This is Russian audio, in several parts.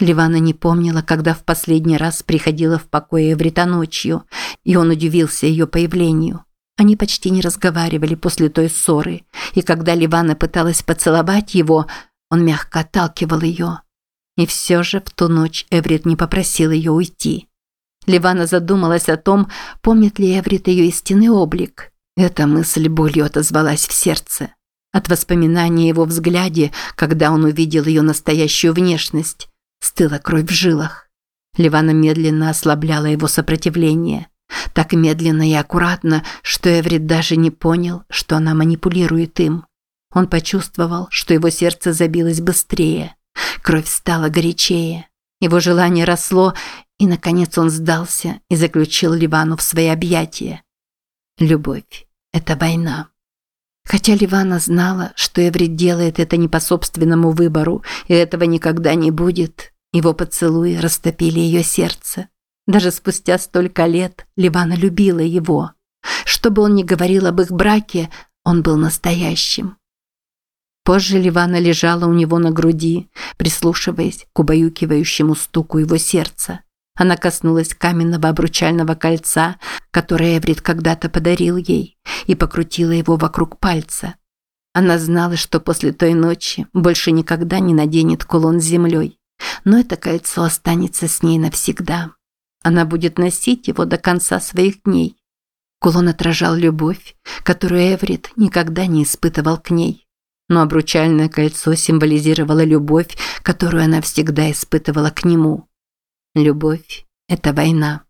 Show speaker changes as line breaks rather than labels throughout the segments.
Ливана не помнила, когда в последний раз приходила в покое Эврита ночью, и он удивился ее появлению. Они почти не разговаривали после той ссоры, и когда Ливана пыталась поцеловать его, он мягко отталкивал ее. И все же в ту ночь Эврит не попросил ее уйти. Ливана задумалась о том, помнит ли Эврит ее истинный облик. Эта мысль болью отозвалась в сердце. От воспоминания его взгляде, когда он увидел ее настоящую внешность, стыла кровь в жилах. Ливана медленно ослабляла его сопротивление. Так медленно и аккуратно, что Эврит даже не понял, что она манипулирует им. Он почувствовал, что его сердце забилось быстрее. Кровь стала горячее. Его желание росло, и, наконец, он сдался и заключил Ливану в свои объятия. Любовь – это война. Хотя Ливана знала, что Эврит делает это не по собственному выбору, и этого никогда не будет, его поцелуи растопили ее сердце. Даже спустя столько лет Ливана любила его. Что бы он ни говорил об их браке, он был настоящим. Позже Ливана лежала у него на груди, прислушиваясь к убаюкивающему стуку его сердца. Она коснулась каменного обручального кольца, которое Эврит когда-то подарил ей, и покрутила его вокруг пальца. Она знала, что после той ночи больше никогда не наденет кулон с землей, но это кольцо останется с ней навсегда. Она будет носить его до конца своих дней. Кулон отражал любовь, которую Эврит никогда не испытывал к ней. Но обручальное кольцо символизировало любовь, которую она всегда испытывала к нему. Любовь – это война.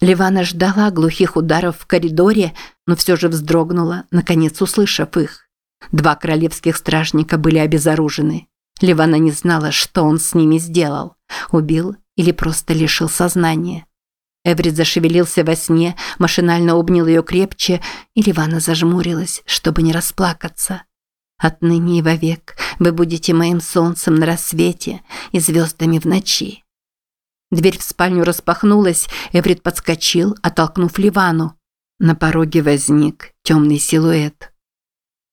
Ливана ждала глухих ударов в коридоре, но все же вздрогнула, наконец услышав их. Два королевских стражника были обезоружены. Ливана не знала, что он с ними сделал. Убил или просто лишил сознания. Эврит зашевелился во сне, машинально обнял ее крепче, и Ливана зажмурилась, чтобы не расплакаться. «Отныне и вовек вы будете моим солнцем на рассвете и звездами в ночи». Дверь в спальню распахнулась, Эврит подскочил, оттолкнув Ливану. На пороге возник темный силуэт.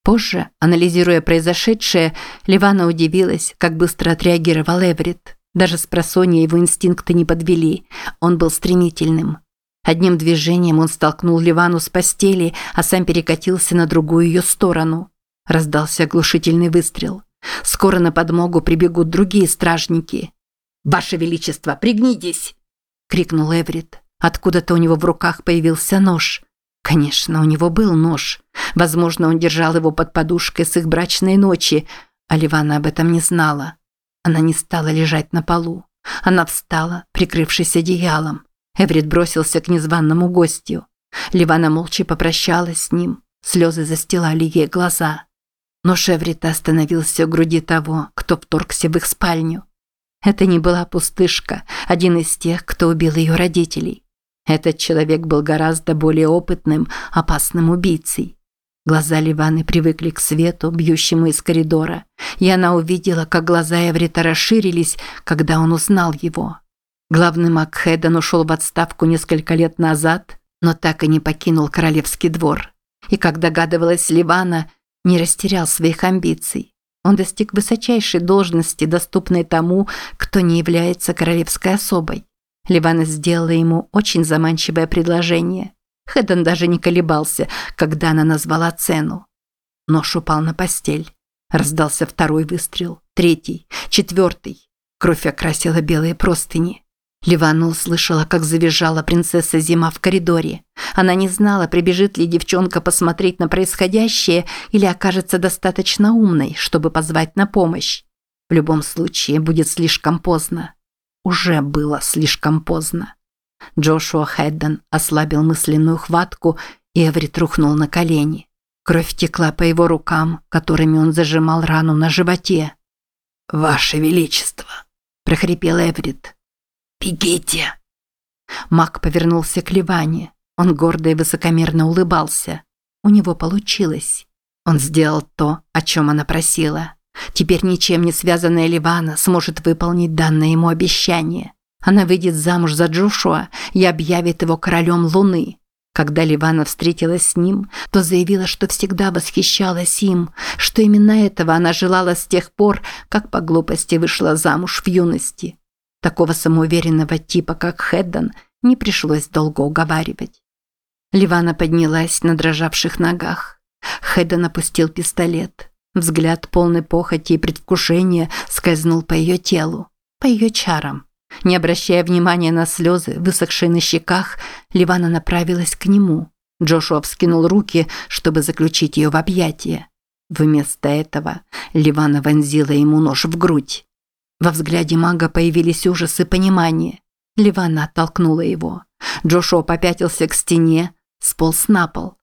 Позже, анализируя произошедшее, Ливана удивилась, как быстро отреагировал Эврит. Даже с просонья его инстинкты не подвели, он был стремительным. Одним движением он столкнул Ливану с постели, а сам перекатился на другую ее сторону. Раздался оглушительный выстрел. Скоро на подмогу прибегут другие стражники. «Ваше Величество, пригнитесь!» – крикнул Эврит. Откуда-то у него в руках появился нож. Конечно, у него был нож. Возможно, он держал его под подушкой с их брачной ночи, а Ливана об этом не знала. Она не стала лежать на полу. Она встала, прикрывшись одеялом. Эврит бросился к незваному гостю. Ливана молча попрощалась с ним. Слезы застилали ей глаза. Но Шеврита остановился у груди того, кто вторгся в их спальню. Это не была пустышка, один из тех, кто убил ее родителей. Этот человек был гораздо более опытным, опасным убийцей. Глаза Ливаны привыкли к свету, бьющему из коридора, и она увидела, как глаза Эврита расширились, когда он узнал его. Главный маг Хэдден ушел в отставку несколько лет назад, но так и не покинул королевский двор. И, как догадывалась Ливана, не растерял своих амбиций. Он достиг высочайшей должности, доступной тому, кто не является королевской особой. Ливана сделала ему очень заманчивое предложение. Хэдден даже не колебался, когда она назвала цену. Нож упал на постель. Раздался второй выстрел, третий, четвертый. Кровь окрасила белые простыни. Ливана услышала, как завизжала принцесса Зима в коридоре. Она не знала, прибежит ли девчонка посмотреть на происходящее или окажется достаточно умной, чтобы позвать на помощь. В любом случае, будет слишком поздно. Уже было слишком поздно. Джошуа Хэдден ослабил мысленную хватку, и Эврит рухнул на колени. Кровь текла по его рукам, которыми он зажимал рану на животе. «Ваше Величество!» – прохрипел Эврит. «Бегите!» Мак повернулся к Ливане. Он гордо и высокомерно улыбался. У него получилось. Он сделал то, о чем она просила. Теперь ничем не связанная Ливана сможет выполнить данное ему обещание. Она выйдет замуж за Джошуа и объявит его королем Луны. Когда Ливана встретилась с ним, то заявила, что всегда восхищалась им, что именно этого она желала с тех пор, как по глупости вышла замуж в юности. Такого самоуверенного типа, как Хеддон, не пришлось долго уговаривать. Ливана поднялась на дрожавших ногах. Хеддон опустил пистолет. Взгляд полный похоти и предвкушения скользнул по ее телу, по ее чарам. Не обращая внимания на слезы, высохшие на щеках, Ливана направилась к нему. Джошуа вскинул руки, чтобы заключить ее в объятия. Вместо этого Ливана вонзила ему нож в грудь. Во взгляде мага появились ужас и понимание. Ливана оттолкнула его. Джошуа попятился к стене, сполз на пол.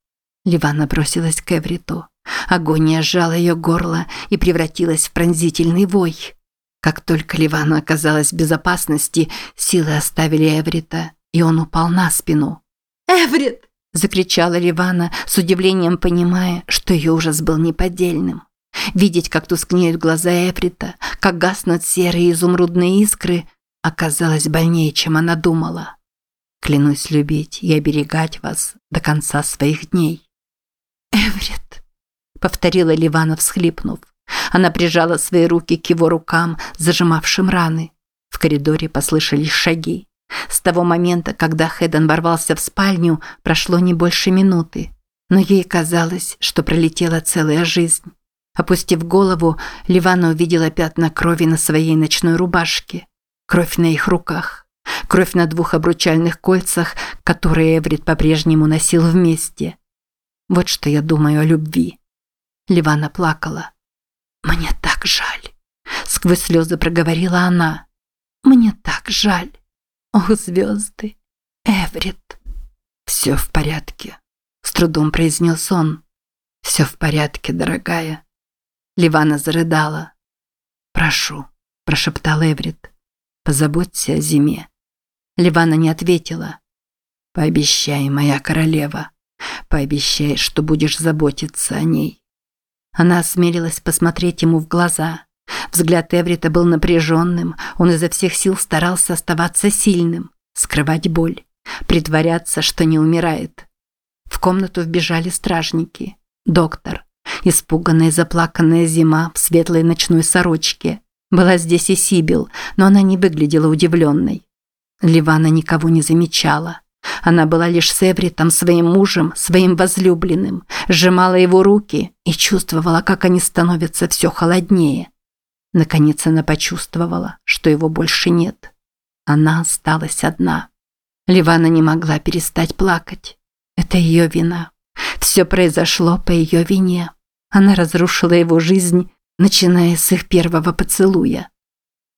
Ливана бросилась к Эвриту. Агония сжала ее горло и превратилась в пронзительный вой. Как только Ливана оказалась в безопасности, силы оставили Эврита, и он упал на спину. «Эврит!» – закричала Ливана, с удивлением понимая, что ее ужас был неподдельным. Видеть, как тускнеют глаза Эврита, как гаснут серые изумрудные искры, оказалось больнее, чем она думала. Клянусь любить и оберегать вас до конца своих дней. «Эврит», — повторила Ливана, всхлипнув. Она прижала свои руки к его рукам, зажимавшим раны. В коридоре послышались шаги. С того момента, когда Хэдден ворвался в спальню, прошло не больше минуты. Но ей казалось, что пролетела целая жизнь. Опустив голову, Ливана увидела пятна крови на своей ночной рубашке. Кровь на их руках. Кровь на двух обручальных кольцах, которые Эврит по-прежнему носил вместе. Вот что я думаю о любви. Ливана плакала. «Мне так жаль», – сквозь слезы проговорила она. «Мне так жаль. Ох, звезды! Эврит!» «Все в порядке», – с трудом произнес он. «Все в порядке, дорогая». Ливана зарыдала. «Прошу», – прошептал Эврит. «Позаботься о зиме». Ливана не ответила. «Пообещай, моя королева, пообещай, что будешь заботиться о ней». Она осмелилась посмотреть ему в глаза. Взгляд Эврита был напряженным, он изо всех сил старался оставаться сильным, скрывать боль, притворяться, что не умирает. В комнату вбежали стражники. Доктор, испуганная и заплаканная зима в светлой ночной сорочке. Была здесь и Сибил, но она не выглядела удивленной. Ливана никого не замечала. Она была лишь с Эвритом, своим мужем, своим возлюбленным, сжимала его руки и чувствовала, как они становятся все холоднее. Наконец она почувствовала, что его больше нет. Она осталась одна. Ливана не могла перестать плакать. Это ее вина. Все произошло по ее вине. Она разрушила его жизнь, начиная с их первого поцелуя.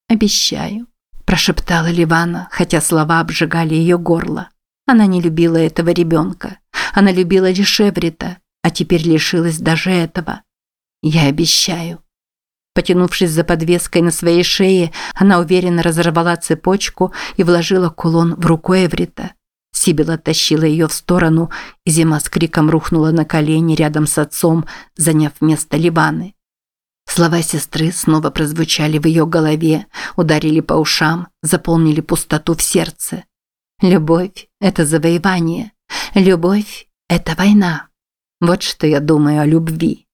«Обещаю», – прошептала Ливана, хотя слова обжигали ее горло. Она не любила этого ребенка. Она любила лишь Эврита, а теперь лишилась даже этого. Я обещаю. Потянувшись за подвеской на своей шее, она уверенно разорвала цепочку и вложила кулон в руку Эврита. Сибил оттащила ее в сторону, и Зима с криком рухнула на колени рядом с отцом, заняв место Ливаны. Слова сестры снова прозвучали в ее голове, ударили по ушам, заполнили пустоту в сердце. Любовь – это завоевание. Любовь – это война. Вот что я думаю о любви.